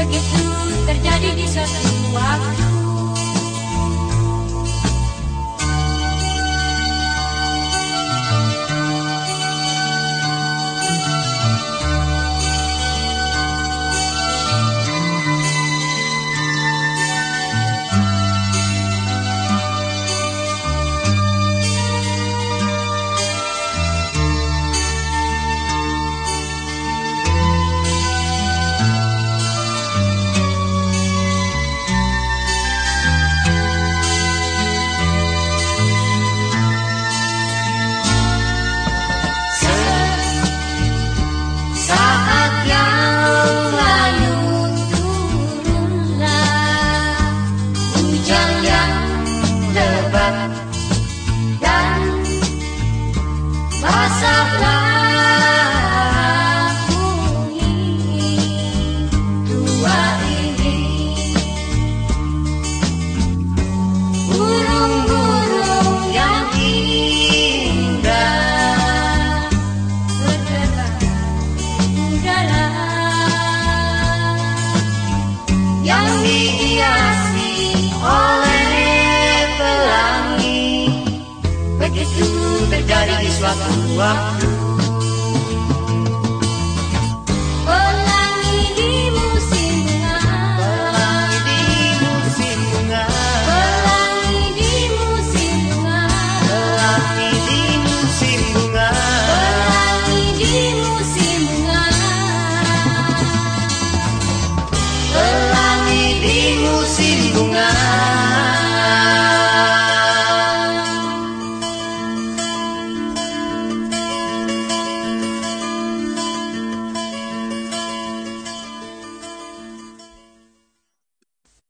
Begitu terjadi di suatu waktu lebat dan basahlah suatu waktu di musim bunga. Di musim bunga di musim bunga di musim bunga di musim bunga